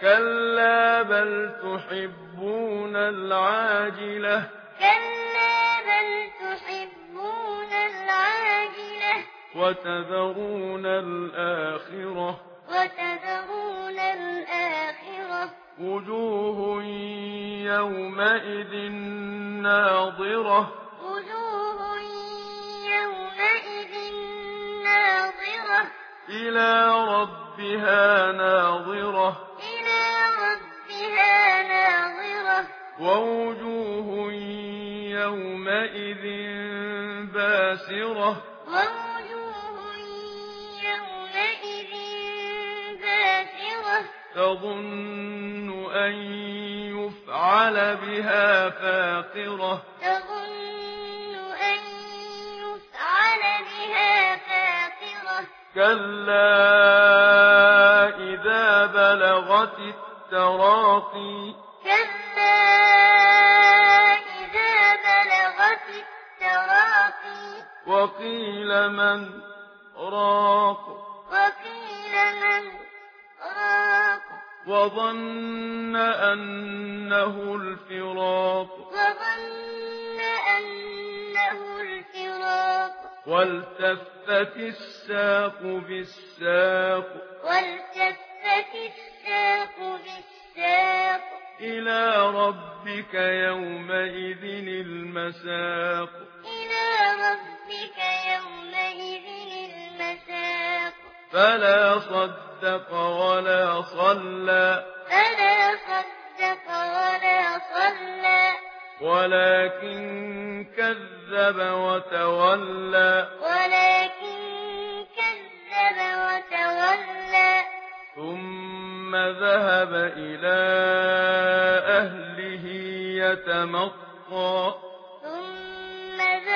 كلا بل تحبون العاجلة كلا بل تحبون العاجلة وتذرون الآخرة وتذرون الآخرة وجوه يومئذ ناظرة وجوه يومئذ ناظرة إلى ربها ناظرة إلى ربها ناظرة ووجوه يومئذ باسرة. تظن أن يفعل بها فاقرة. تظن أن يفعل بها فاقرة. كلا إذا بلغت التراقي. في التراقي وقيل من راق. وقيل من راق وظن أنه الفراق. وظن أنه الفراق والتفت الساق بالساق والتفت الساق بالساق. إلى ربك يا المساق. إلى ربك يومئذ المساق. فلا صدق ولا صلى. فلا صدق ولا صلى. ولكن كذب وتولى. ولكن كذب وتولى. ثم ذهب إلى أهله يتمطى.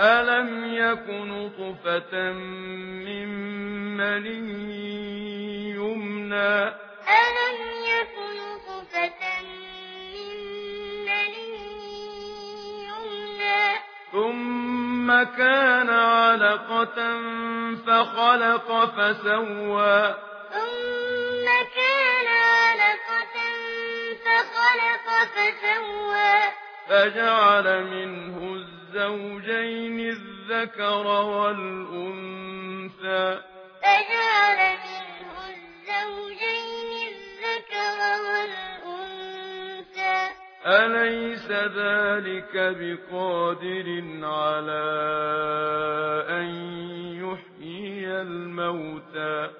ألم يكن طفة من مني يمنى؟ ألم يكن طفة من مني يمنى؟ ثم كان علقة فخلق فسوى. ثم كان علقة فخلق فسوى. فجعل منه الزوجين الذكر والأنثى. فجعل منه الزوجين الذكر والأنثى. أليس ذلك بقادر على أن يحيي الموتى؟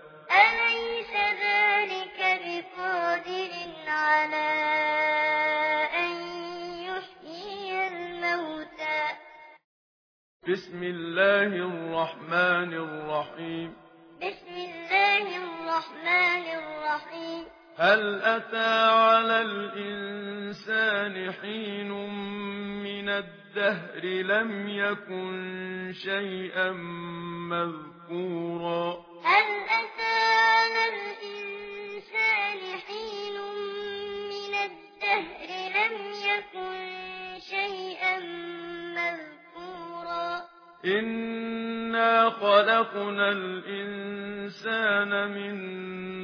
بسم الله الرحمن الرحيم بسم الله الرحمن الرحيم هل أتى على الإنسان حين من الدهر لم يكن شيئا مذكورا؟ هل أتى على إنا خلقنا الإنسان من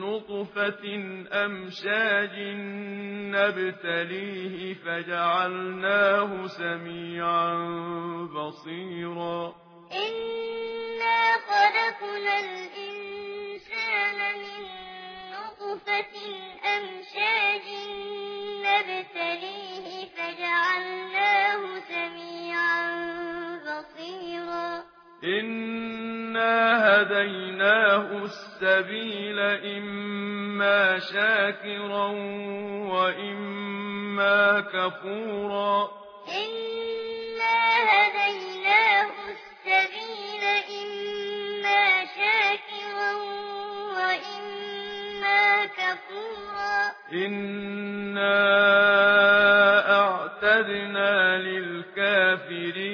نطفة أمشاج نبتليه فجعلناه سميعا بصيرا إنا خلقنا الإنسان من نطفة أمشاج إنا هديناه السبيل إما شاكرا وإما كفورا إنا هديناه السبيل إما شاكرا وإما كفورا إنا أعتدنا للكافرين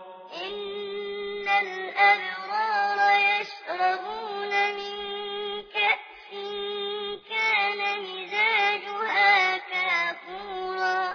الأبرار يشربون